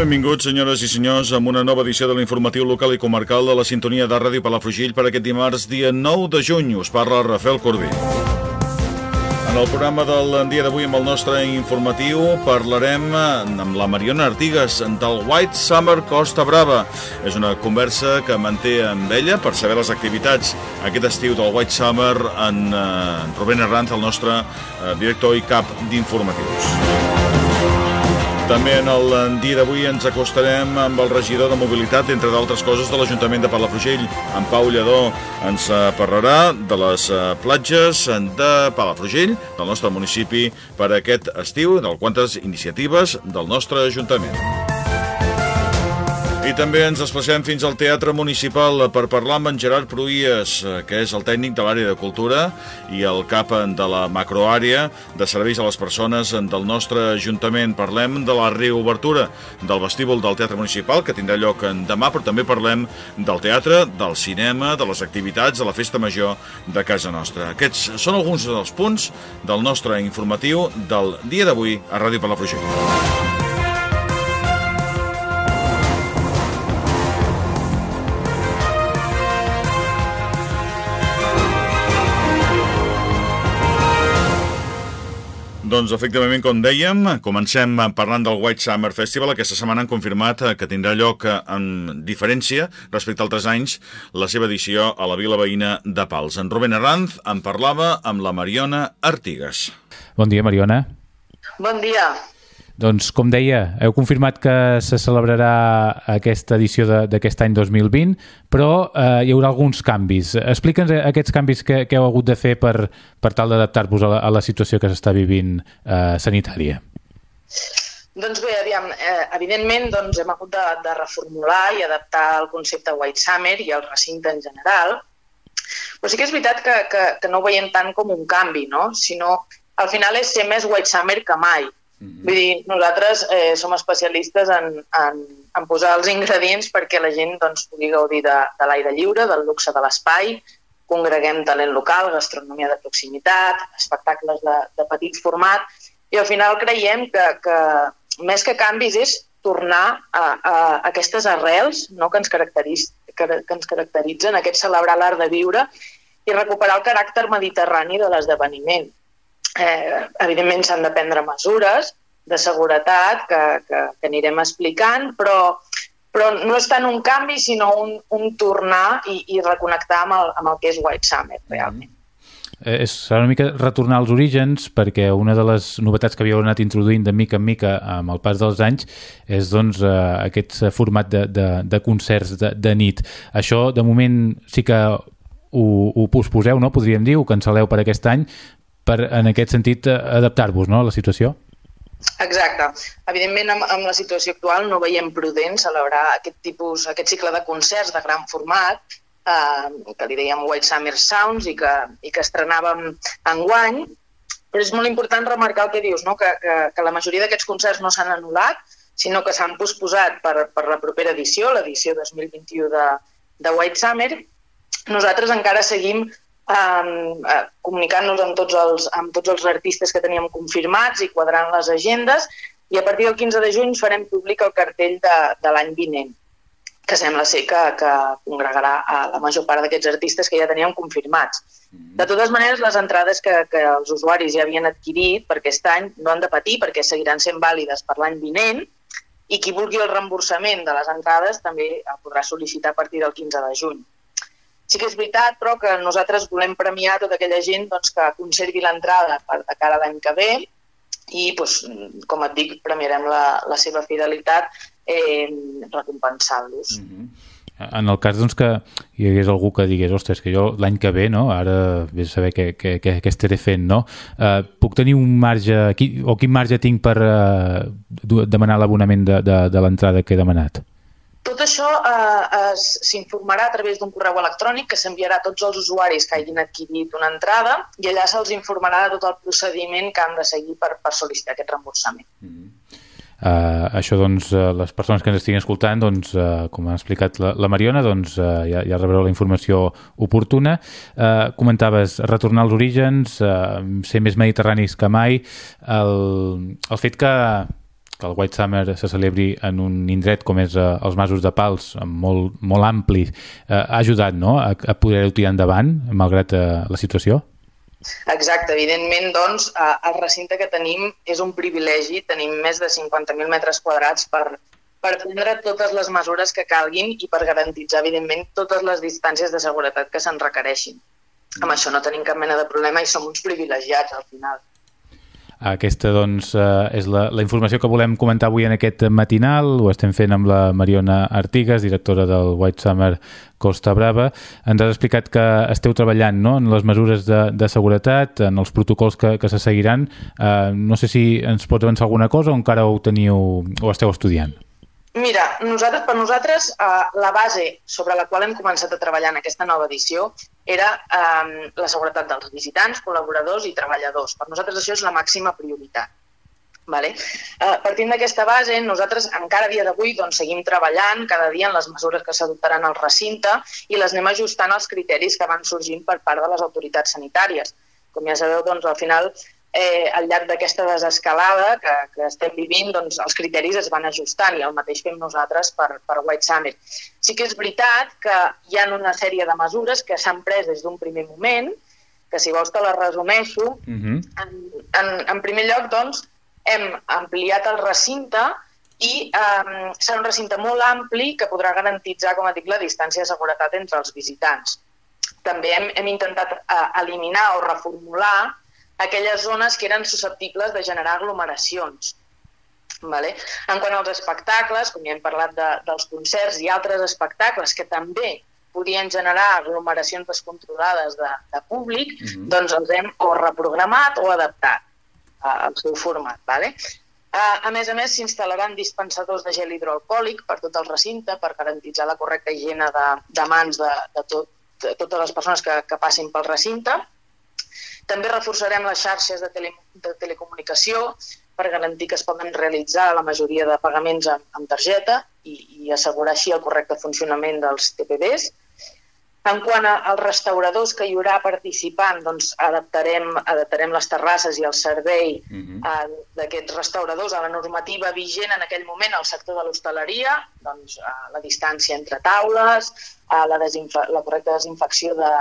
Benvinguts, senyores i senyors, amb una nova edició de l'informatiu local i comarcal de la sintonia de Ràdio Palafrugell per aquest dimarts, dia 9 de juny. Us parla Rafael Corbí. En el programa del dia d'avui amb el nostre informatiu parlarem amb la Mariona Artigas del White Summer Costa Brava. És una conversa que manté amb ella per saber les activitats aquest estiu del White Summer en, eh, en Rubén Arranz, el nostre eh, director i cap d'informatius. També en el dia d'avui ens acostarem amb el regidor de mobilitat, entre d'altres coses, de l'Ajuntament de Palafrugell. En Pau Lledó ens parlarà de les eh, platges de Palafrugell, del nostre municipi, per aquest estiu, de quantes iniciatives del nostre Ajuntament. I també ens desplacem fins al Teatre Municipal per parlar amb en Gerard Pruies, eh, que és el tècnic de l'àrea de cultura i el cap de la macroàrea de serveis a les persones del nostre Ajuntament. Parlem de la reobertura del vestíbul del Teatre Municipal, que tindrà lloc demà, però també parlem del teatre, del cinema, de les activitats, de la festa major de casa nostra. Aquests són alguns dels punts del nostre informatiu del dia d'avui a Ràdio Palafrugell. Doncs, efectivament, com dèiem, comencem parlant del White Summer Festival. Aquesta setmana han confirmat que tindrà lloc en diferència respecte a altres anys la seva edició a la vila veïna de Pals. En Rubén Arranz en parlava amb la Mariona Artigas. Bon dia, Mariona. Bon dia. Doncs, com deia, heu confirmat que se celebrarà aquesta edició d'aquest any 2020, però eh, hi haurà alguns canvis. Explica'ns aquests canvis que, que heu hagut de fer per, per tal d'adaptar-vos a, la, a la situació que s'està vivint eh, sanitària. Doncs bé, aviam, eh, evidentment doncs, hem hagut de, de reformular i adaptar el concepte White Summer i el recinte en general, però sí que és veritat que, que, que no ho veiem tant com un canvi, no? sinó al final és ser més White Summer que mai -hmm. Vull dir, nosaltres eh, som especialistes en, en, en posar els ingredients perquè la gent doncs, pugui gaudir de, de l'aire lliure, del luxe de l'espai, congreguem talent local, gastronomia de proximitat, espectacles de, de petit format, i al final creiem que, que més que canvis és tornar a, a, aquestes arrels no, que, ens que, que ens caracteritzen, aquest celebrar l'art de viure i recuperar el caràcter mediterrani de l'esdeveniment eh, evidentment s'han de prendre mesures de seguretat que, que, que anirem explicant, però, però no és tant un canvi, sinó un, un tornar i, i reconnectar amb el, amb el que és White Summer, realment. Eh, és serà una mica retornar als orígens perquè una de les novetats que havíeu anat introduint de mica en mica amb el pas dels anys és doncs eh, aquest format de, de, de concerts de, de nit. Això de moment sí que ho, ho posposeu, no? podríem dir, ho cancel·leu per aquest any, per, en aquest sentit, eh, adaptar-vos no, a la situació? Exacte. Evidentment, amb, amb la situació actual no veiem prudent celebrar aquest tipus, aquest cicle de concerts de gran format, eh, que li dèiem White Summer Sounds i que, i que estrenàvem enguany, però és molt important remarcar el que dius, no? que, que, que la majoria d'aquests concerts no s'han anul·lat, sinó que s'han posposat per, per la propera edició, l'edició 2021 de, de White Summer. Nosaltres encara seguim um, uh, comunicant-nos amb, tots els, amb tots els artistes que teníem confirmats i quadrant les agendes i a partir del 15 de juny farem públic el cartell de, de l'any vinent que sembla ser que, que congregarà a la major part d'aquests artistes que ja teníem confirmats. Mm-hmm. De totes maneres, les entrades que, que els usuaris ja havien adquirit per aquest any no han de patir perquè seguiran sent vàlides per l'any vinent i qui vulgui el reemborsament de les entrades també el podrà sol·licitar a partir del 15 de juny. Sí que és veritat, però, que nosaltres volem premiar tota aquella gent doncs, que conservi l'entrada de cara a l'any que ve i, doncs, com et dic, premiarem la, la seva fidelitat eh, recompensant-los. Mm -hmm. En el cas doncs, que hi hagués algú que digués ostres, que jo l'any que ve, no? ara vés a saber què, què, què, què estaré fent, no? Uh, puc tenir un marge, qui, o quin marge tinc per uh, demanar l'abonament de, de, de l'entrada que he demanat? Tot això eh, s'informarà a través d'un correu electrònic que s'enviarà a tots els usuaris que hagin adquirit una entrada i allà se'ls informarà de tot el procediment que han de seguir per, per sol·licitar aquest reemborsament. Mm -hmm. Uh, això, doncs, uh, les persones que ens estiguin escoltant, doncs, uh, com ha explicat la, la Mariona, doncs, uh, ja, ja rebreu la informació oportuna. Uh, comentaves retornar als orígens, uh, ser més mediterranis que mai. El, el fet que, que el White Summer se celebri en un indret com és uh, els Masos de Pals, molt, molt ampli, uh, ha ajudat no? a, a poder-ho tirar endavant, malgrat uh, la situació? Exacte, evidentment, doncs, el recinte que tenim és un privilegi, tenim més de 50.000 metres quadrats per, per prendre totes les mesures que calguin i per garantitzar, evidentment, totes les distàncies de seguretat que se'n requereixin. Amb això no tenim cap mena de problema i som uns privilegiats, al final. Aquesta doncs, eh, és la, la informació que volem comentar avui en aquest matinal. Ho estem fent amb la Mariona Artigas, directora del White Summer Costa Brava. Ens has explicat que esteu treballant no? en les mesures de, de seguretat, en els protocols que, que se seguiran. Eh, no sé si ens pots avançar alguna cosa o encara ho teniu o esteu estudiant. Mira, nosaltres, per nosaltres eh, la base sobre la qual hem començat a treballar en aquesta nova edició era eh, la seguretat dels visitants, col·laboradors i treballadors. Per nosaltres això és la màxima prioritat. Vale? Eh, partint d'aquesta base, nosaltres encara a dia d'avui doncs, seguim treballant cada dia en les mesures que s'adoptaran al recinte i les anem ajustant als criteris que van sorgint per part de les autoritats sanitàries. Com ja sabeu, doncs, al final eh, al llarg d'aquesta desescalada que, que estem vivint, doncs, els criteris es van ajustant i el mateix fem nosaltres per, per White Summit. Sí que és veritat que hi ha una sèrie de mesures que s'han pres des d'un primer moment, que si vols te les resumeixo. Uh mhm. -huh. en, en, en primer lloc, doncs, hem ampliat el recinte i eh, serà un recinte molt ampli que podrà garantitzar, com et dic, la distància de seguretat entre els visitants. També hem, hem intentat eh, eliminar o reformular aquelles zones que eren susceptibles de generar aglomeracions. Vale? En quant als espectacles, com ja hem parlat de, dels concerts i altres espectacles que també podien generar aglomeracions descontrolades de, de públic, mm -hmm. doncs els hem o reprogramat o adaptat uh, al seu format. Vale? Uh, a més a més, s'instal·laran dispensadors de gel hidroalcohòlic per tot el recinte per garantir la correcta higiene de, de mans de, de, tot, de totes les persones que, que passin pel recinte també reforçarem les xarxes de, tele, de telecomunicació per garantir que es poden realitzar la majoria de pagaments amb, amb targeta i, i assegurar així el correcte funcionament dels TPBs. En quant als restauradors que hi haurà participant, doncs adaptarem, adaptarem les terrasses i el servei uh mhm. -huh. d'aquests restauradors a la normativa vigent en aquell moment al sector de l'hostaleria, doncs a la distància entre taules, a la, la correcta desinfecció de,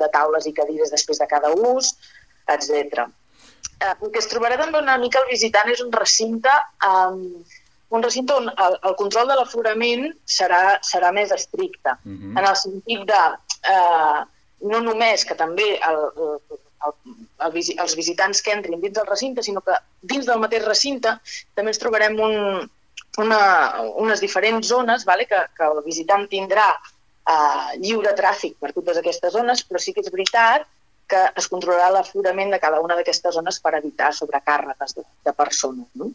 de taules i cadires després de cada ús, etc. Eh, el que es trobarà també una mica el visitant és un recinte, um, un recinte on el, el control de l'aforament serà, serà més estricte, uh mhm. -huh. en el sentit de eh, no només que també el, el, el, el, els visitants que entrin dins del recinte, sinó que dins del mateix recinte també ens trobarem un, una, unes diferents zones vale, que, que el visitant tindrà eh, lliure tràfic per totes aquestes zones, però sí que és veritat que es controlarà l'aforament de cada una d'aquestes zones per evitar sobrecàrregues de, de persones. No?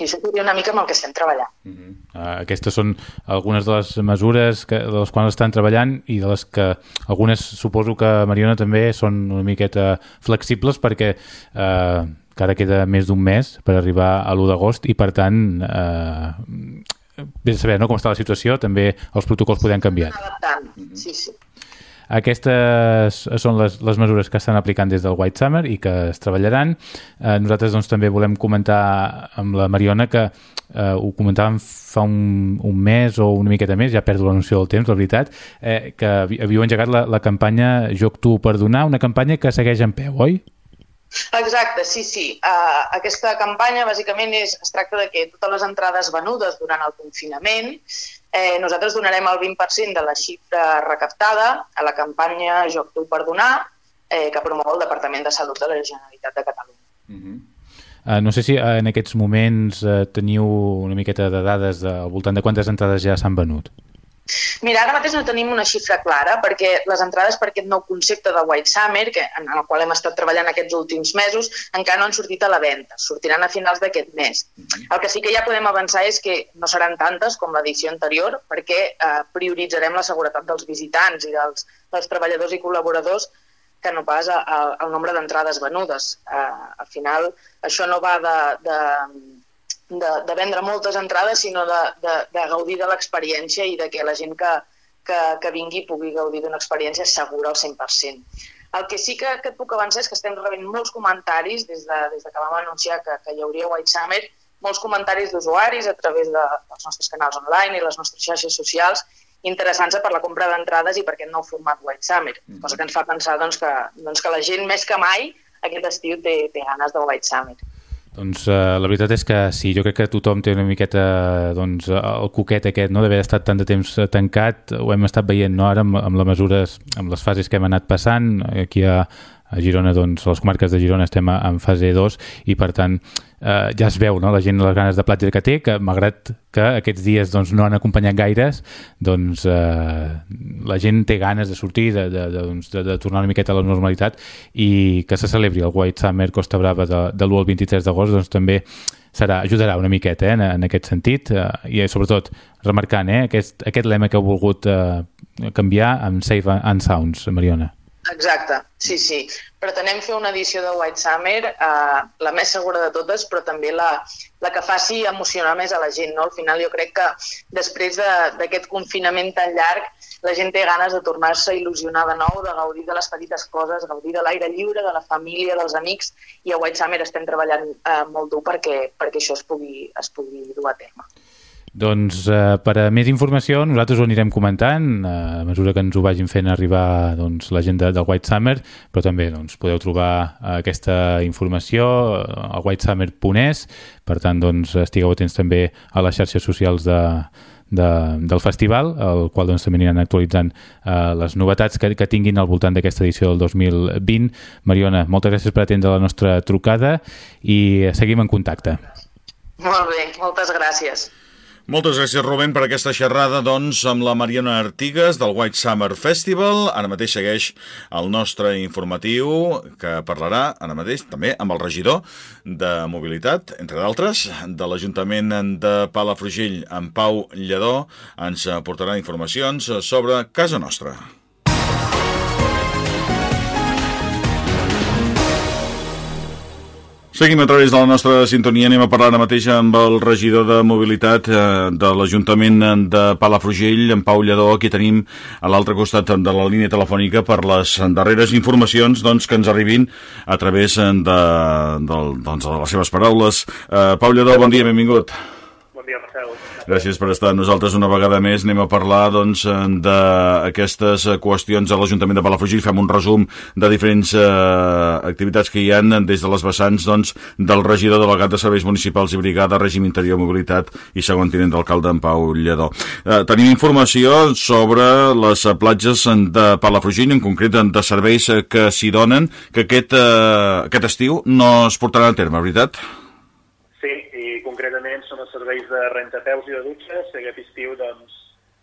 I això seria una mica amb el que estem treballant. -huh. uh, aquestes són algunes de les mesures que, de les quals estan treballant i de les que algunes suposo que, Mariona, també són una miqueta flexibles perquè uh, que ara queda més d'un mes per arribar a l'1 d'agost i, per tant, eh, bé saber no, com està la situació, també els protocols podem canviar. Sí, sí. Aquestes són les, les mesures que estan aplicant des del White Summer i que es treballaran. Eh, nosaltres doncs, també volem comentar amb la Mariona que eh, ho comentàvem fa un, un mes o una miqueta més, ja perdo la noció del temps, la veritat, eh, que havíeu engegat la, la campanya Joc tu per donar, una campanya que segueix en peu, oi? Exacte, sí, sí. Uh, aquesta campanya bàsicament és, es tracta de que totes les entrades venudes durant el confinament eh, nosaltres donarem el 20% de la xifra recaptada a la campanya Joc tu per donar eh, que promou el Departament de Salut de la Generalitat de Catalunya. Uh -huh. Uh, no sé si uh, en aquests moments uh, teniu una miqueta de dades de, al voltant de quantes entrades ja s'han venut. Mira, ara mateix no tenim una xifra clara perquè les entrades per aquest nou concepte de White Summer, que, en el qual hem estat treballant aquests últims mesos, encara no han sortit a la venda. Sortiran a finals d'aquest mes. Mhm. El que sí que ja podem avançar és que no seran tantes com l'edició anterior perquè eh, prioritzarem la seguretat dels visitants i dels, dels treballadors i col·laboradors que no pas al nombre d'entrades venudes. Eh, al final, això no va de, de de, de vendre moltes entrades, sinó de, de, de gaudir de l'experiència i de que la gent que, que, que vingui pugui gaudir d'una experiència segura al 100%. El que sí que, que et puc avançar és que estem rebent molts comentaris des de, des de que vam anunciar que, que hi hauria White Summer, molts comentaris d'usuaris a través de, dels nostres canals online i les nostres xarxes socials interessants per la compra d'entrades i per aquest nou format White Summer, mm -hmm. cosa que ens fa pensar doncs, que, doncs, que la gent més que mai aquest estiu té, té ganes de White Summer. Doncs uh, la veritat és que sí, jo crec que tothom té una miqueta doncs, el coquet aquest no? d'haver estat tant de temps tancat, ho hem estat veient no? ara amb, amb, les mesures, amb les fases que hem anat passant, aquí a, a Girona, doncs, les comarques de Girona estem en fase 2 i per tant eh, ja es veu no? la gent les ganes de platja que té, que malgrat que aquests dies doncs, no han acompanyat gaires, doncs eh, la gent té ganes de sortir, de, de, de, doncs, de, de tornar una miqueta a la normalitat i que se celebri el White Summer Costa Brava de, de l'1 al 23 d'agost doncs també serà, ajudarà una miqueta eh, en, en aquest sentit eh, i sobretot remarcant eh, aquest, aquest lema que heu volgut eh, canviar amb Safe and Sounds, Mariona. Exacte, sí, sí. Pretenem fer una edició de White Summer, eh, la més segura de totes, però també la, la que faci emocionar més a la gent. No? Al final jo crec que després d'aquest de, confinament tan llarg, la gent té ganes de tornar-se a il·lusionar de nou, de gaudir de les petites coses, gaudir de l'aire lliure, de la família, dels amics, i a White Summer estem treballant eh, molt dur perquè, perquè això es pugui, es pugui dur a terme. Doncs eh, per a més informació nosaltres ho anirem comentant eh, a mesura que ens ho vagin fent arribar doncs, la gent de, del White Summer, però també doncs, podeu trobar eh, aquesta informació a whitesummer.es, per tant doncs, estigueu atents també a les xarxes socials de, de, del festival, el qual doncs, també aniran actualitzant eh, les novetats que, que tinguin al voltant d'aquesta edició del 2020. Mariona, moltes gràcies per atendre la nostra trucada i seguim en contacte. Molt bé, moltes gràcies. Moltes gràcies, Rubén, per aquesta xerrada doncs, amb la Mariona Artigas del White Summer Festival. Ara mateix segueix el nostre informatiu que parlarà ara mateix també amb el regidor de Mobilitat, entre d'altres, de l'Ajuntament de Palafrugell, en Pau Lledó. Ens portarà informacions sobre casa nostra. Seguim a través de la nostra sintonia, anem a parlar ara mateix amb el regidor de mobilitat eh, de l'Ajuntament de Palafrugell, en Pau Lledó, aquí tenim a l'altre costat de la línia telefònica per les darreres informacions doncs, que ens arribin a través de, de, doncs, de les seves paraules. Eh, Pau Lledó, bon dia, benvingut. Bon dia, Marcel. Gràcies per estar amb nosaltres una vegada més. Anem a parlar doncs, qüestions a l'Ajuntament de Palafrugell. Fem un resum de diferents eh, activitats que hi han des de les vessants doncs, del regidor delegat de Serveis Municipals i Brigada, Règim Interior Mobilitat i segon tinent d'alcalde en Pau Lledó. Eh, tenim informació sobre les platges de Palafrugell, en concret de serveis que s'hi donen, que aquest, eh, aquest estiu no es portaran a terme, veritat? Serveis de rentapeus i de dutxes. Aquest estiu, doncs,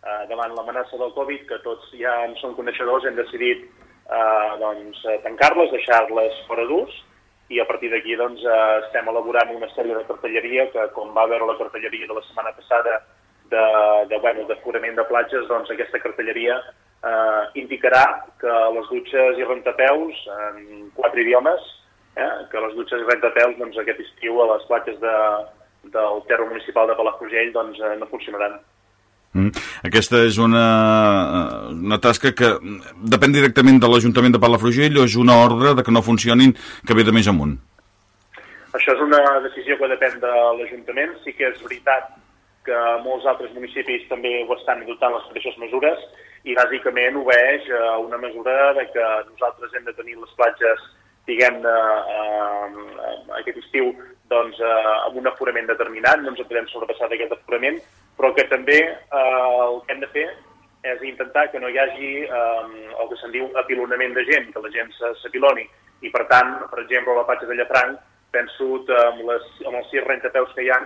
eh, davant l'amenaça del Covid, que tots ja en som coneixedors, hem decidit eh, doncs, tancar-les, deixar-les fora d'ús, i a partir d'aquí doncs, eh, estem elaborant una sèrie de cartelleria que, com va veure la cartelleria de la setmana passada de, de, bueno, de de platges, doncs aquesta cartelleria eh, indicarà que les dutxes i rentapeus en quatre idiomes, eh, que les dutxes i rentapeus doncs, aquest estiu a les platges de, del terme municipal de Palafrugell doncs, eh, no funcionaran. Mm. Aquesta és una, una tasca que depèn directament de l'Ajuntament de Palafrugell o és una ordre de que no funcionin que ve de més amunt? Això és una decisió que depèn de l'Ajuntament. Sí que és veritat que molts altres municipis també ho estan adoptant les mateixes mesures i bàsicament obeix a una mesura de que nosaltres hem de tenir les platges diguem-ne, eh, aquest estiu doncs, eh, amb un aforament determinat, no ens podem sobrepassar d'aquest aforament, però que també eh, el que hem de fer és intentar que no hi hagi eh, el que se'n diu apilonament de gent, que la gent s'apiloni. I, per tant, per exemple, a la platja de Llafranc, penso amb, les, amb els sis rentapeus que hi ha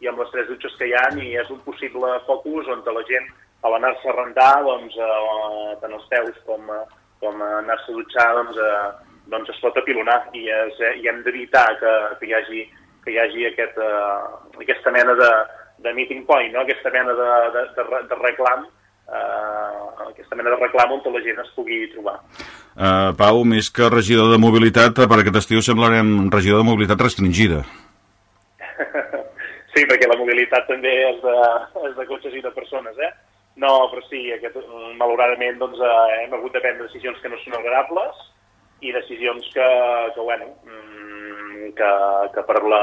i amb les tres dutxes que hi ha i és un possible focus on la gent a l'anar-se a rentar, doncs, eh, tant els peus com, com anar-se a dutxar, doncs, eh, doncs es pot apilonar i, és, eh, i hem d'evitar que, que hi hagi, que hi hagi aquest, uh, aquesta mena de, de meeting point, no? aquesta mena de, de, de, de reclam uh, aquesta mena de reclam on la gent es pugui trobar. Uh, Pau, més que regidor de mobilitat, per aquest estiu semblarem regidor de mobilitat restringida. sí, perquè la mobilitat també és de, és de cotxes i de persones, eh? No, però sí, aquest, malauradament doncs, eh, hem hagut de prendre decisions que no són agradables, i decisions que, que bueno, mm, que, que per la,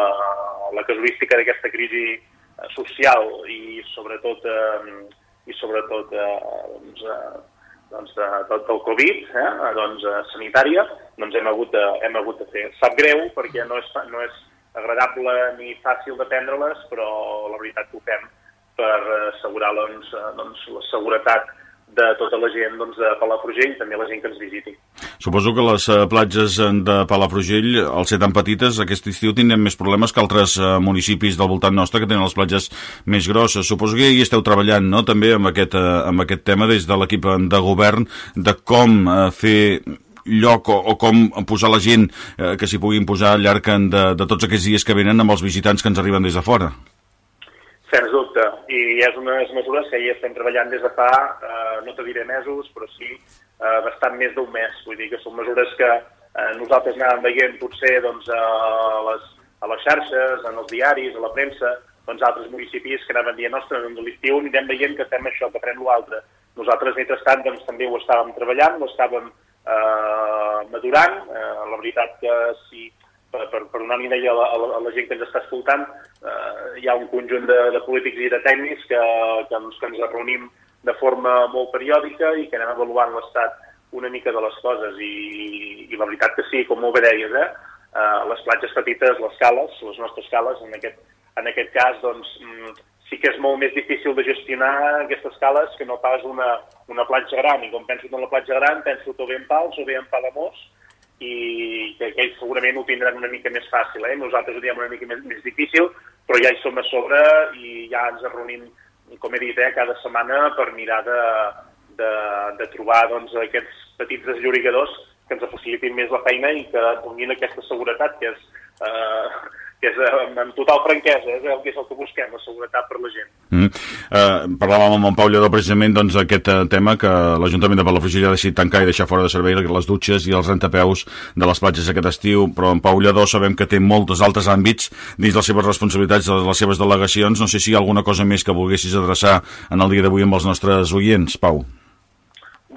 la casuística d'aquesta crisi social i sobretot, eh, i sobretot eh, doncs, eh, doncs de, de, del Covid, eh, doncs, eh, sanitària, doncs hem hagut, de, hem hagut de fer. Sap greu perquè no és, no és agradable ni fàcil de prendre-les, però la veritat que ho fem per assegurar doncs, doncs, la seguretat de tota la gent doncs, de Palafrugell, també la gent que ens visiti. Suposo que les uh, platges de Palafrugell, al ser tan petites, aquest estiu tindrem més problemes que altres uh, municipis del voltant nostre que tenen les platges més grosses. Suposo que hi esteu treballant no? també amb aquest, amb aquest tema des de l'equip de govern de com fer lloc o, o com posar la gent eh, que s'hi puguin posar al llarg de, de tots aquests dies que venen amb els visitants que ens arriben des de fora. Sens dubte, i és unes mesures que hi estem treballant des de fa, eh, no te diré mesos, però sí eh, bastant més d'un mes. Vull dir que són mesures que eh, nosaltres anàvem veient potser doncs, a, les, a les xarxes, en els diaris, a la premsa, doncs altres municipis que anaven dient, ostres, doncs l'estiu anirem veient que fem això, que fem l'altre. Nosaltres, mentrestant, doncs, també ho estàvem treballant, ho estàvem eh, madurant. Eh, la veritat que si per, per, per donar una idea a la, a, la, gent que ens està escoltant, eh, hi ha un conjunt de, de polítics i de tècnics que, que, ens, que ens reunim de forma molt periòdica i que anem avaluant l'estat una mica de les coses i, i la veritat que sí, com molt bé deies, eh? eh les platges petites, les cales, les nostres cales, en aquest, en aquest cas, doncs, mm, sí que és molt més difícil de gestionar aquestes cales que no pas una, una platja gran. I com penso en la platja gran, penso o bé en Pals o bé en Palamós, i que, ells segurament ho tindran una mica més fàcil. Eh? Nosaltres ho diem una mica més, més difícil, però ja hi som a sobre i ja ens reunim, com he dit, eh, cada setmana per mirar de, de, de trobar doncs, aquests petits desllorigadors que ens facilitin més la feina i que donin aquesta seguretat, que és eh, que és amb, amb total franquesa, és el que és el que busquem, la seguretat per la gent. Mm. Uh, parlàvem amb en Pau Lledó precisament doncs, aquest uh, tema que l'Ajuntament de Palafrugell ha decidit tancar i deixar fora de servei les dutxes i els rentapeus de les platges aquest estiu, però en Pau Lledó sabem que té molts altres àmbits dins les seves responsabilitats, de les seves delegacions. No sé si hi ha alguna cosa més que volguessis adreçar en el dia d'avui amb els nostres oients, Pau.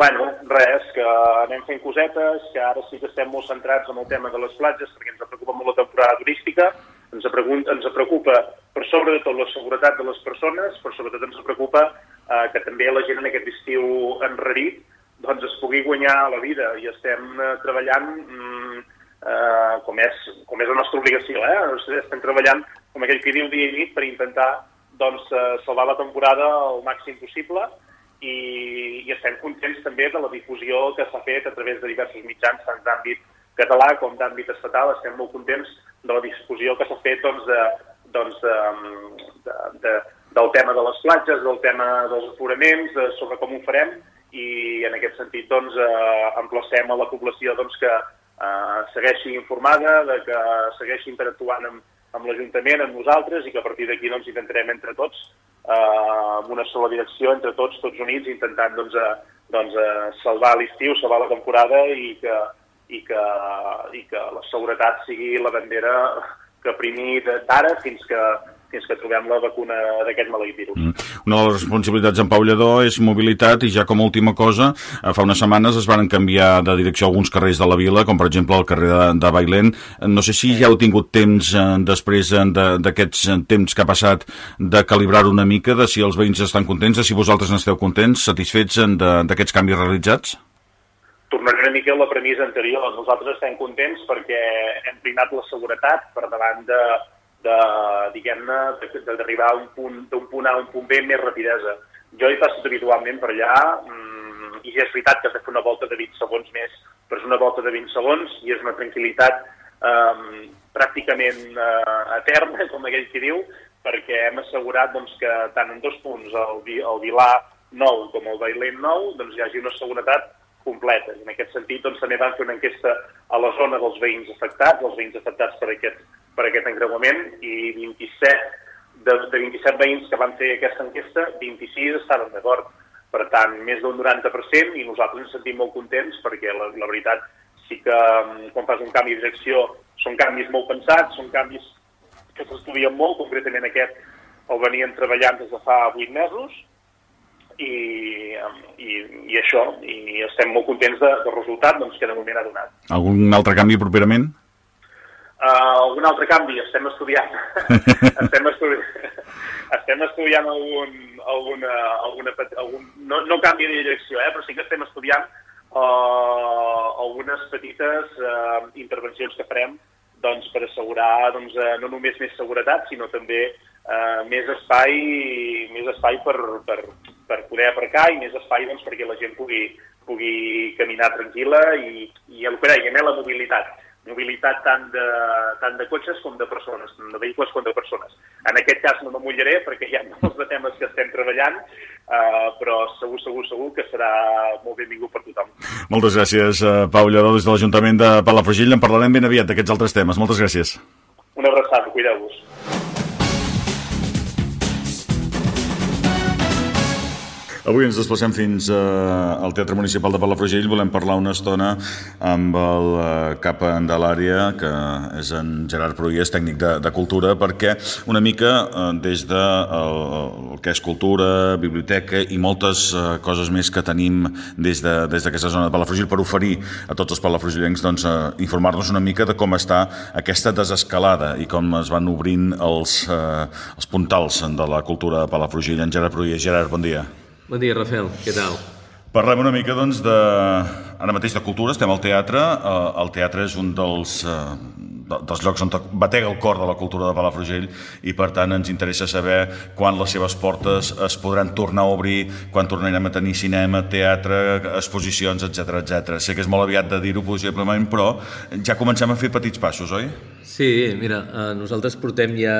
Bueno, res, que anem fent cosetes, que ara sí que estem molt centrats en el tema de les platges, perquè ens preocupa molt la temporada turística, ens ens preocupa per sobre de tot la seguretat de les persones, però sobretot ens preocupa eh, que també la gent en aquest estiu enrarit doncs es pugui guanyar la vida i estem eh, treballant mm, eh, com, és, com és la nostra obligació, eh? estem treballant com aquell que diu dia i nit per intentar doncs, eh, salvar la temporada el màxim possible i, i estem contents també de la difusió que s'ha fet a través de diversos mitjans, tant d'àmbit català com d'àmbit estatal. Estem molt contents de la discussió que s'ha fet doncs, de, doncs, de, de, de, del tema de les platges, del tema dels aforaments, de, sobre com ho farem i en aquest sentit doncs, eh, emplacem a la població doncs, que eh, segueixi informada, de que segueixi interactuant amb, amb l'Ajuntament, amb nosaltres i que a partir d'aquí doncs, intentarem entre tots eh, amb una sola direcció, entre tots, tots units, intentant doncs, eh, doncs, eh, salvar l'estiu, salvar la temporada i que, i que, i que la seguretat sigui la bandera que primi d'ara fins que fins que trobem la vacuna d'aquest maleït virus. Mm. Una de les responsabilitats en Pau Lledó és mobilitat i ja com a última cosa, eh, fa unes setmanes es van canviar de direcció alguns carrers de la vila, com per exemple el carrer de, de Bailén. No sé si ja heu tingut temps eh, després eh, d'aquests de, temps que ha passat de calibrar una mica, de si els veïns estan contents, de si vosaltres n'esteu contents, satisfets d'aquests canvis realitzats? Tornaré una mica a la premissa anterior. Nosaltres estem contents perquè hem primat la seguretat per davant de, de diguem-ne, d'arribar a un punt, d'un punt A a un punt B més rapidesa. Jo he passat habitualment per allà mmm, i és veritat que has de fer una volta de 20 segons més, però és una volta de 20 segons i és una tranquil·litat eh, pràcticament eh, eterna, com aquell que diu, perquè hem assegurat doncs, que tant en dos punts, el, el Vilar nou com el Bailent nou, doncs hi hagi una seguretat completa. I en aquest sentit, doncs, també van fer una enquesta a la zona dels veïns afectats, els veïns afectats per aquest, per aquest encreuament, i 27 de, de 27 veïns que van fer aquesta enquesta, 26 estaven d'acord. Per tant, més d'un 90% i nosaltres ens sentim molt contents perquè la, la veritat sí que mm, quan fas un canvi de direcció són canvis molt pensats, són canvis que s'estudien molt, concretament aquest el venien treballant des de fa 8 mesos i, i, i això, i estem molt contents de, del resultat doncs, que de moment ha donat. Algun altre canvi properament? Uh, algun altre canvi, estem estudiant. estem, estudiant estem estudiant algun, alguna, alguna, algun, no, no canvi de direcció, eh, però sí que estem estudiant uh, algunes petites uh, intervencions que farem doncs, per assegurar doncs, uh, no només més seguretat, sinó també uh, més espai, més espai per, per, per poder aparcar i més espai doncs, perquè la gent pugui, pugui caminar tranquil·la i, i el que dèiem, eh, la mobilitat mobilitat tant de, tant de cotxes com de persones, tant de vehicles com de persones. En aquest cas no m'amullaré perquè hi ha molts de temes que estem treballant, eh, però segur, segur, segur que serà molt benvingut per tothom. Moltes gràcies, eh, Pau Lledó, des de l'Ajuntament de Palafrugell. En parlarem ben aviat d'aquests altres temes. Moltes gràcies. Una abraçada, cuideu-vos. Avui ens desplacem fins eh, al Teatre Municipal de Palafrugell. Volem parlar una estona amb el eh, cap de l'àrea, que és en Gerard Pruies, tècnic de, de cultura, perquè una mica eh, des de el, el que és cultura, biblioteca i moltes eh, coses més que tenim des d'aquesta de, des zona de Palafrugell per oferir a tots els palafrugellencs doncs, informar-nos una mica de com està aquesta desescalada i com es van obrint els, els puntals de la cultura de Palafrugell. En Gerard Pruies. Gerard, bon dia. Bon dia, Rafael. Què tal? Parlem una mica, doncs, de... Ara mateix de cultura, estem al teatre. Eh, el teatre és un dels, eh, dels llocs on batega el cor de la cultura de Palafrugell i, per tant, ens interessa saber quan les seves portes es podran tornar a obrir, quan tornarem a tenir cinema, teatre, exposicions, etc etc. Sé que és molt aviat de dir-ho, possiblement, però ja comencem a fer petits passos, oi? Sí, mira, eh, nosaltres portem ja,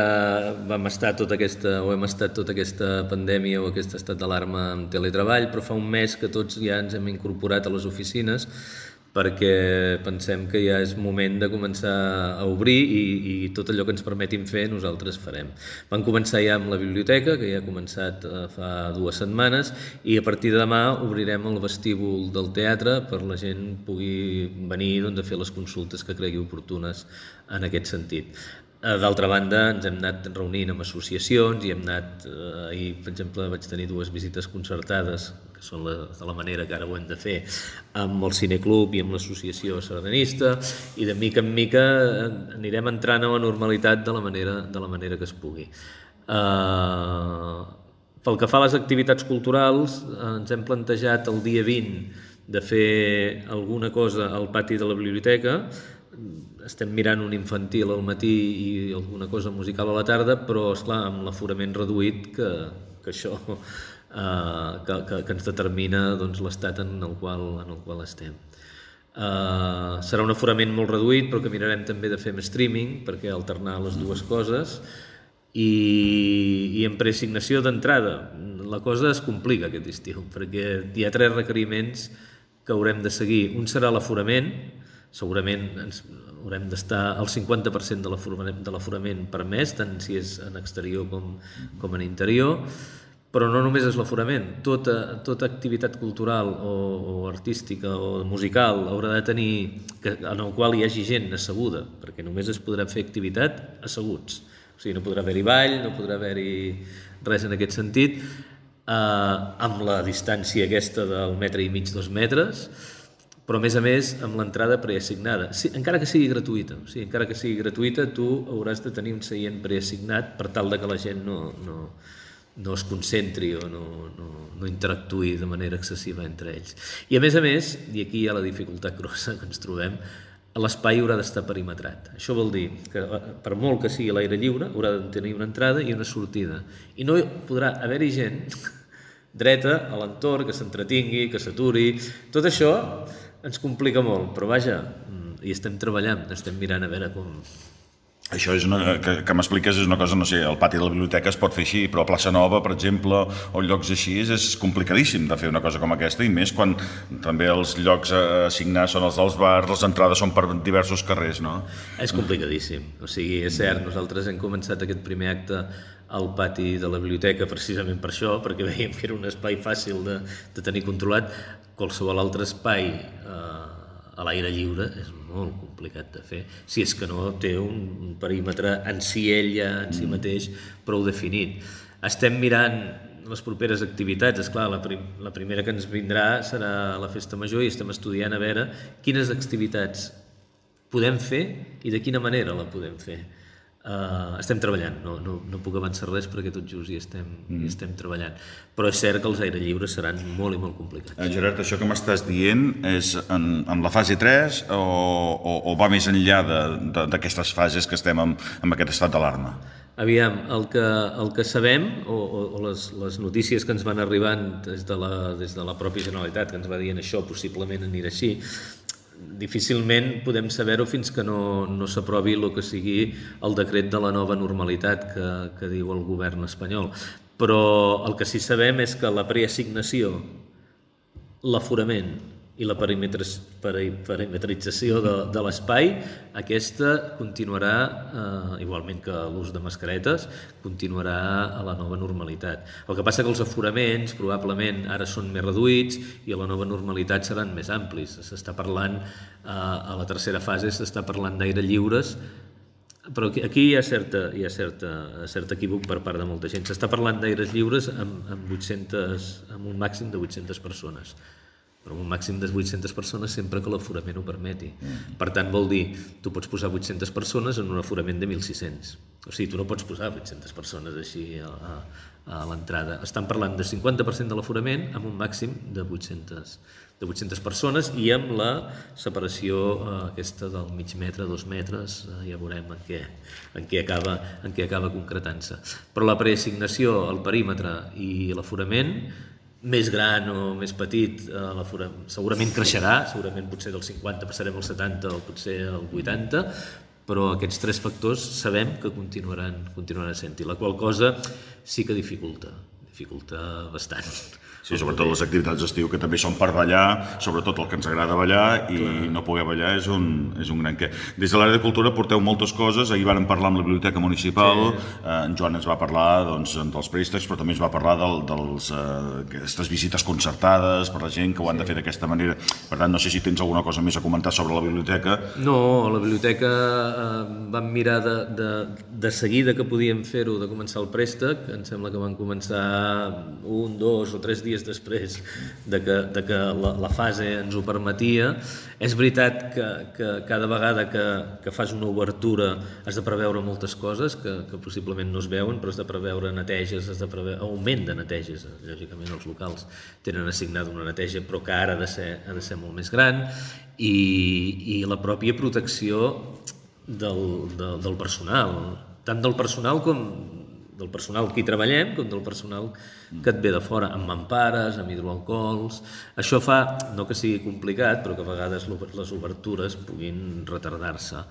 vam estar tota aquesta, o hem estat tota aquesta pandèmia o aquest estat d'alarma amb teletreball, però fa un mes que tots ja ens hem incorporat a les oficines perquè pensem que ja és moment de començar a obrir i, i tot allò que ens permetin fer nosaltres farem. Vam començar ja amb la biblioteca, que ja ha començat eh, fa dues setmanes, i a partir de demà obrirem el vestíbul del teatre per la gent pugui venir doncs, a fer les consultes que cregui oportunes en aquest sentit. Eh, d'altra banda, ens hem anat reunint amb associacions i hem anat, eh, ahir, per exemple, vaig tenir dues visites concertades, que són la, de la manera que ara ho hem de fer, amb el Cineclub i amb l'associació sardanista, i de mica en mica eh, anirem entrant a la normalitat de la manera, de la manera que es pugui. Eh, pel que fa a les activitats culturals, eh, ens hem plantejat el dia 20 de fer alguna cosa al pati de la biblioteca, estem mirant un infantil al matí i alguna cosa musical a la tarda, però, és clar amb l'aforament reduït que, que això eh, que, que, que ens determina doncs, l'estat en, el qual, en el qual estem. Uh, serà un aforament molt reduït, però que mirarem també de fer streaming, perquè alternar les dues coses, i, i en preassignació d'entrada. La cosa es complica aquest estiu, perquè hi ha tres requeriments que haurem de seguir. Un serà l'aforament, segurament ens haurem d'estar al 50% de l'aforament permès, tant si és en exterior com, com en interior, però no només és l'aforament, tota, tota activitat cultural o, o artística o musical haurà de tenir, que, en el qual hi hagi gent asseguda, perquè només es podrà fer activitat asseguts. O sigui, no podrà haver-hi ball, no podrà haver-hi res en aquest sentit, eh, amb la distància aquesta del metre i mig, dos metres, però a més a més amb l'entrada preassignada, sí, encara que sigui gratuïta, o sigui, encara que sigui gratuïta tu hauràs de tenir un seient preassignat per tal de que la gent no, no, no es concentri o no, no, no interactuï de manera excessiva entre ells. I a més a més, i aquí hi ha la dificultat grossa que ens trobem, l'espai haurà d'estar perimetrat. Això vol dir que per molt que sigui l'aire lliure haurà de tenir una entrada i una sortida. I no podrà haver-hi gent dreta a l'entorn que s'entretingui, que s'aturi. Tot això ens complica molt, però vaja, mm, hi estem treballant, estem mirant a veure com, això és una, que, que m'expliques és una cosa, no sé, el pati de la biblioteca es pot fer així, però a Plaça Nova, per exemple, o llocs així, és complicadíssim de fer una cosa com aquesta, i més quan també els llocs assignats són els dels bars, les entrades són per diversos carrers, no? És complicadíssim. O sigui, és cert, nosaltres hem començat aquest primer acte al pati de la biblioteca precisament per això, perquè veiem que era un espai fàcil de, de tenir controlat. Qualsevol altre espai eh, a l'aire lliure és molt complicat de fer, si és que no té un perímetre en si ell ja, en si mm. mateix, prou definit. Estem mirant les properes activitats, és clar, la, prim la primera que ens vindrà serà la Festa Major i estem estudiant a veure quines activitats podem fer i de quina manera la podem fer. Uh, estem treballant, no, no, no puc avançar res perquè tot just hi estem, mm. hi estem treballant. Però és cert que els aire lliures seran molt i molt complicats. Eh, Gerard, això que m'estàs dient és en, en la fase 3 o, o, o va més enllà d'aquestes fases que estem en, en aquest estat d'alarma? Aviam, el que, el que sabem, o, o, o les, les notícies que ens van arribant des de, la, des de la pròpia Generalitat, que ens va dient això possiblement anirà així, difícilment podem saber-ho fins que no, no s'aprovi el que sigui el decret de la nova normalitat que, que diu el govern espanyol. Però el que sí sabem és que la preassignació, l'aforament i la perimetrització de, de l'espai, aquesta continuarà, eh, igualment que l'ús de mascaretes, continuarà a la nova normalitat. El que passa que els aforaments probablement ara són més reduïts i a la nova normalitat seran més amplis. S'està parlant, eh, a la tercera fase s'està parlant d'aire lliures, però aquí hi ha, certa, hi ha certa, cert equívoc per part de molta gent. S'està parlant d'aires lliures amb, amb, 800, amb un màxim de 800 persones però un màxim de 800 persones sempre que l'aforament ho permeti. Mm. Per tant, vol dir, tu pots posar 800 persones en un aforament de 1.600. O sigui, tu no pots posar 800 persones així a, a, a l'entrada. Estan parlant de 50% de l'aforament amb un màxim de 800, de 800 persones i amb la separació eh, aquesta del mig metre, dos metres, eh, ja veurem en què, en què acaba, en què acaba concretant-se. Però la preassignació, el perímetre i l'aforament més gran o més petit, eh, segurament creixerà, segurament potser del 50 passarem al 70 o potser al 80, però aquests tres factors sabem que continuaran, continuaran sent-hi, la qual cosa sí que dificulta, dificulta bastant. Sí, sobretot les activitats d'estiu que també són per ballar, sobretot el que ens agrada ballar i Clar. no poder ballar és un, és un gran què. Des de l'àrea de cultura porteu moltes coses, ahir vàrem parlar amb la Biblioteca Municipal, sí. eh, en Joan ens va parlar doncs, dels préstecs, però també ens va parlar del, dels, eh, aquestes visites concertades per la gent que ho han sí. de fer d'aquesta manera. Per tant, no sé si tens alguna cosa més a comentar sobre la biblioteca. No, la biblioteca eh, vam mirar de, de, de seguida que podíem fer-ho, de començar el préstec, em sembla que van començar un, dos o tres dies dies després de que, de que la, la fase ens ho permetia. És veritat que, que cada vegada que, que fas una obertura has de preveure moltes coses que, que possiblement no es veuen, però has de preveure neteges, has de preveure augment de neteges. Lògicament els locals tenen assignada una neteja, però que ara ha de ser, ha de ser molt més gran, i, i la pròpia protecció del, del, del personal, tant del personal com del personal que hi treballem com del personal que et ve de fora, amb mampares, amb hidroalcohols... Això fa, no que sigui complicat, però que a vegades les obertures puguin retardar-se.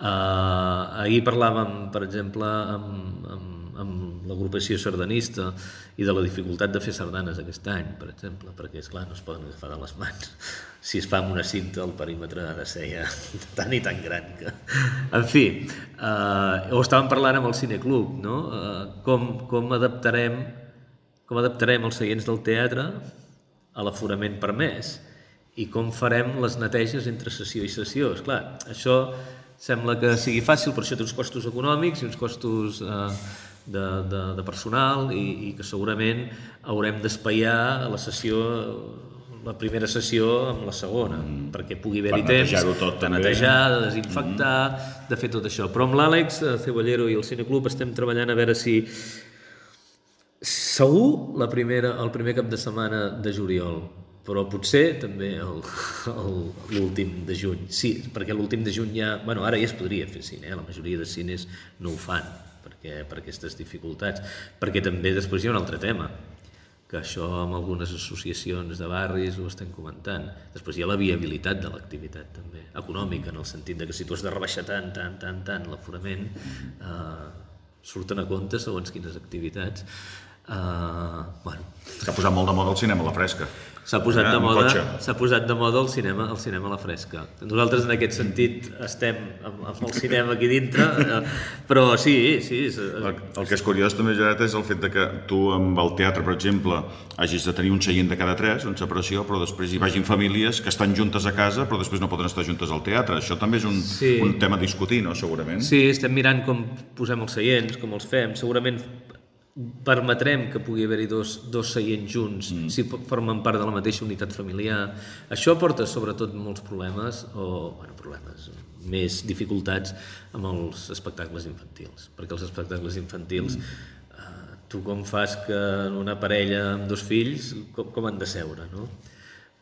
Uh, ahir parlàvem, per exemple, amb, amb, amb l'agrupació sardanista i de la dificultat de fer sardanes aquest any, per exemple, perquè, és clar no es poden agafar de les mans. Si es fa amb una cinta, el perímetre ha de ser ja tan i tan gran que... En fi, uh, o estàvem parlant amb el cineclub, no? Uh, com, com adaptarem com adaptarem els seients del teatre a l'aforament permès i com farem les neteges entre sessió i sessió. És clar, això sembla que sigui fàcil, però això té uns costos econòmics i uns costos eh, de, de, de personal i, i que segurament haurem d'espaiar la sessió la primera sessió amb la segona, mm. perquè pugui haver-hi temps tot, de netejar, de desinfectar, mm. de fer tot això. Però amb l'Àlex eh, Ceballero i el Cineclub estem treballant a veure si segur la primera, el primer cap de setmana de juliol però potser també l'últim de juny. Sí, perquè l'últim de juny ja... Bueno, ara ja es podria fer cine, eh? la majoria de cines no ho fan perquè, per aquestes dificultats. Perquè també després hi ha un altre tema. Que això amb algunes associacions de barris ho estem comentant. Després hi ha la viabilitat de l'activitat també, econòmica, en el sentit de que si tu has de rebaixar tant, tant, tant, tant l'aforament, eh, surten a compte segons quines activitats. Eh, bueno. S'ha posat molt de moda el cinema a la fresca. S'ha posat, de moda, s'ha posat de moda el cinema, el cinema a la fresca. Nosaltres en aquest sentit estem amb, amb el cinema aquí dintre, eh, però sí, sí, és, El, el que és curiós també, Gerard, és el fet de que tu amb el teatre, per exemple, hagis de tenir un seient de cada tres en separació, però després hi vagin famílies que estan juntes a casa però després no poden estar juntes al teatre. Això també és un, Sí. un tema a discutir, no?, segurament. Sí, estem mirant com posem els seients, com els fem. Segurament permetrem que pugui haver-hi dos, dos seients junts mm. si formen part de la mateixa unitat familiar. Això porta sobretot molts problemes, o bueno, problemes, més dificultats amb els espectacles infantils, perquè els espectacles infantils eh, tu com fas que en una parella amb dos fills, com, com han de seure, no?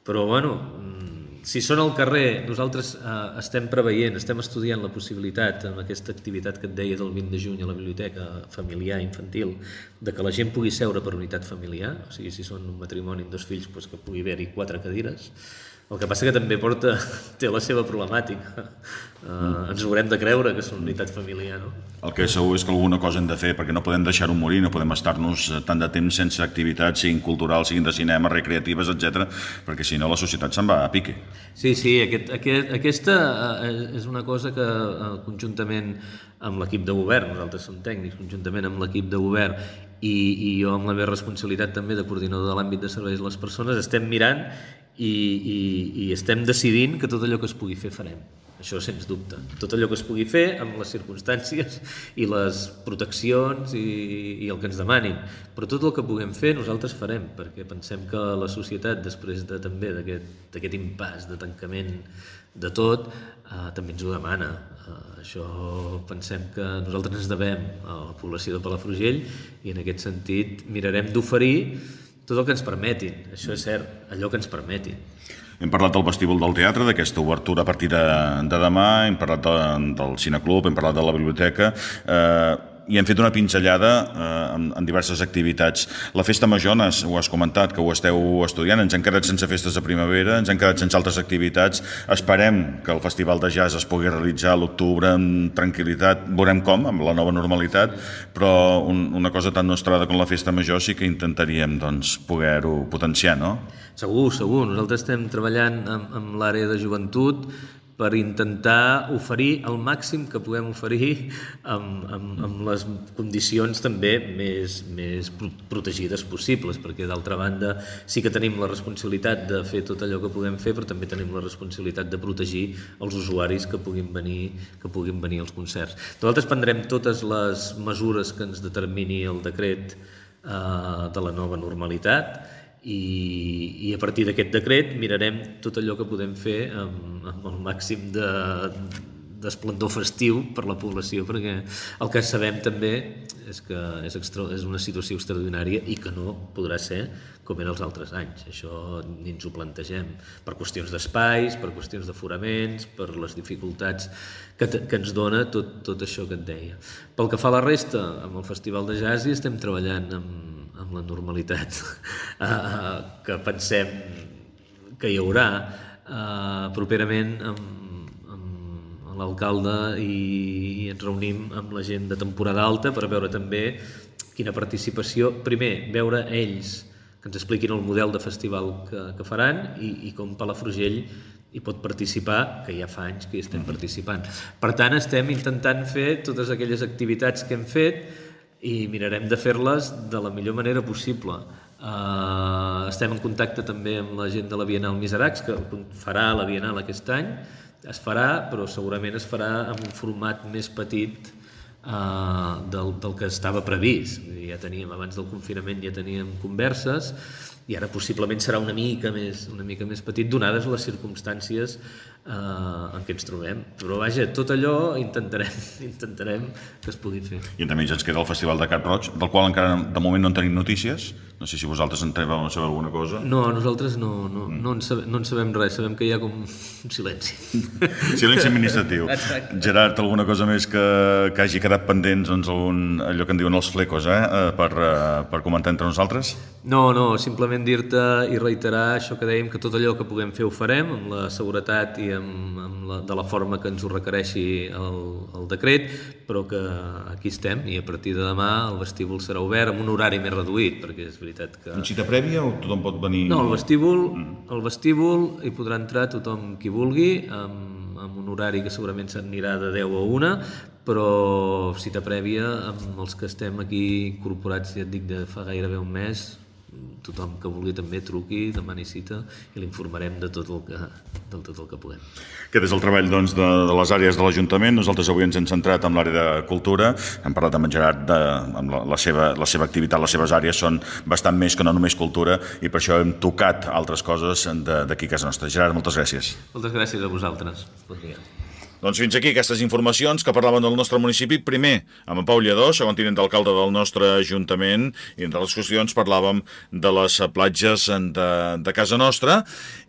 Però, bueno, mm, si són al carrer, nosaltres eh, estem preveient, estem estudiant la possibilitat, amb aquesta activitat que et deia del 20 de juny a la biblioteca familiar infantil, de que la gent pugui seure per unitat familiar, o sigui, si són un matrimoni amb dos fills, doncs que pugui haver-hi quatre cadires. El que passa que també porta, té la seva problemàtica. Uh, ens haurem de creure, que són unitat familiar, no? El que és segur és que alguna cosa hem de fer, perquè no podem deixar-ho morir, no podem estar-nos eh, tant de temps sense activitats, siguin culturals, siguin de cinema, recreatives, etc, perquè si no la societat se'n va a pique. Sí, sí, aquest, aquest, aquesta eh, és una cosa que conjuntament amb l'equip de govern, nosaltres som tècnics, conjuntament amb l'equip de govern i, i jo amb la meva responsabilitat també de coordinador de l'àmbit de serveis a les persones, estem mirant i, i, i estem decidint que tot allò que es pugui fer farem. Això sens dubte. Tot allò que es pugui fer amb les circumstàncies i les proteccions i, i el que ens demanin. Però tot el que puguem fer nosaltres farem, perquè pensem que la societat, després de, també d'aquest impàs de tancament de tot, eh, també ens ho demana. Eh, això pensem que nosaltres ens devem a la població de Palafrugell i en aquest sentit mirarem d'oferir tot el que ens permetin. Això és cert, allò que ens permetin. Hem parlat del vestíbul del teatre, d'aquesta obertura a partir de, de demà, hem parlat de, del cineclub, hem parlat de la biblioteca, eh, i hem fet una pinzellada eh, en, en diverses activitats. La festa major, ho has comentat, que ho esteu estudiant, ens hem quedat sense festes de primavera, ens hem quedat sense altres activitats, esperem que el Festival de Jazz es pugui realitzar a l'octubre amb tranquil·litat, veurem com, amb la nova normalitat, però un, una cosa tan nostrada com la festa major sí que intentaríem doncs, poder-ho potenciar, no? Segur, segur. Nosaltres estem treballant amb, amb l'àrea de joventut per intentar oferir el màxim que puguem oferir amb, amb, amb les condicions també més, més pro- protegides possibles, perquè d'altra banda sí que tenim la responsabilitat de fer tot allò que puguem fer, però també tenim la responsabilitat de protegir els usuaris que puguin venir, que puguin venir als concerts. Nosaltres prendrem totes les mesures que ens determini el decret eh, de la nova normalitat i, i a partir d'aquest decret mirarem tot allò que podem fer amb, amb el màxim de d'esplendor festiu per la població perquè el que sabem també és que és, extra, és una situació extraordinària i que no podrà ser com era els altres anys. Això ni ens ho plantegem. Per qüestions d'espais, per qüestions d'aforaments per les dificultats que, que ens dona tot, tot això que et deia. Pel que fa a la resta, amb el Festival de Jazz hi estem treballant amb, amb la normalitat eh, que pensem que hi haurà eh, properament amb, amb l'alcalde i, i ens reunim amb la gent de temporada alta per veure també quina participació, primer, veure ells que ens expliquin el model de festival que, que faran i, i com Palafrugell hi pot participar, que ja fa anys que hi estem participant. Per tant, estem intentant fer totes aquelles activitats que hem fet i mirarem de fer-les de la millor manera possible. Uh, estem en contacte també amb la gent de la Bienal Miseracs, que farà la Bienal aquest any. Es farà, però segurament es farà en un format més petit uh, del, del que estava previst. Ja teníem, abans del confinament ja teníem converses i ara possiblement serà una mica més, una mica més petit, donades les circumstàncies eh, en què ens trobem. Però vaja, tot allò intentarem, intentarem que es pugui fer. I també ens queda el Festival de Cat Roig, del qual encara de moment no en tenim notícies. No sé si vosaltres en trebeu a saber alguna cosa. No, nosaltres no, no, no, en sabem, no en sabem res, sabem que hi ha com un silenci. Silenci administratiu. Exacte. Gerard, alguna cosa més que, que hagi quedat pendent, doncs, algun, allò que en diuen els flecos, eh? eh per, eh, per comentar entre nosaltres? No, no, simplement dir-te i reiterar això que dèiem, que tot allò que puguem fer ho farem, amb la seguretat i amb, amb la, de la forma que ens ho requereixi el, el decret, però que aquí estem i a partir de demà el vestíbul serà obert amb un horari més reduït, perquè és veritat que... Amb cita prèvia o tothom pot venir... No, el vestíbul, mm. el vestíbul hi podrà entrar tothom qui vulgui, amb, amb un horari que segurament s'anirà de 10 a 1, però cita prèvia amb els que estem aquí incorporats, ja et dic, de fa gairebé un mes, tothom que vulgui també truqui, demani cita i l'informarem de tot el que, de tot el que puguem. Que des del treball doncs, de, de les àrees de l'Ajuntament, nosaltres avui ens hem centrat en l'àrea de cultura, hem parlat amb en Gerard de, amb la, la, seva, la seva activitat, les seves àrees són bastant més que no només cultura i per això hem tocat altres coses d'aquí a casa nostra. Gerard, moltes gràcies. Moltes gràcies a vosaltres. Bon dia. Doncs fins aquí aquestes informacions que parlaven del nostre municipi. Primer, amb en Pau Lledó, segon tinent d'alcalde del nostre Ajuntament, i entre les qüestions parlàvem de les platges de, de casa nostra,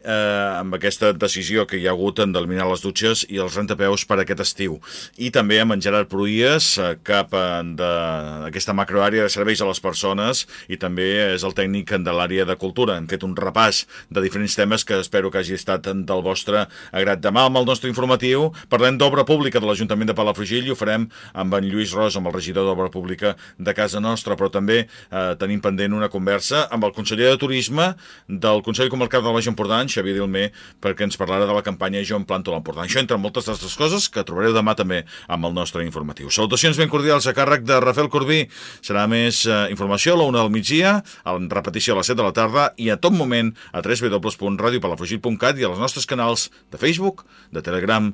eh, amb aquesta decisió que hi ha hagut d'eliminar les dutxes i els rentapeus per aquest estiu. I també amb en Gerard Pruies, eh, cap d'aquesta macroàrea de serveis a les persones, i també és el tècnic de l'àrea de cultura. Hem fet un repàs de diferents temes que espero que hagi estat del vostre agrat. Demà amb el nostre informatiu per Parlem d'obra pública de l'Ajuntament de Palafrugell i ho farem amb en Lluís Ros, amb el regidor d'obra pública de casa nostra, però també eh, tenim pendent una conversa amb el conseller de Turisme del Consell Comarcal de Baix Empordà, Xavier Dilmer, perquè ens parlarà de la campanya Jo em planto l'Empordà. Això entre moltes altres coses que trobareu demà també amb el nostre informatiu. Salutacions ben cordials a càrrec de Rafael Corbí. Serà més eh, informació a la una del migdia, en repetició a les 7 de la tarda i a tot moment a www.radiopalafrugell.cat i a les nostres canals de Facebook, de Telegram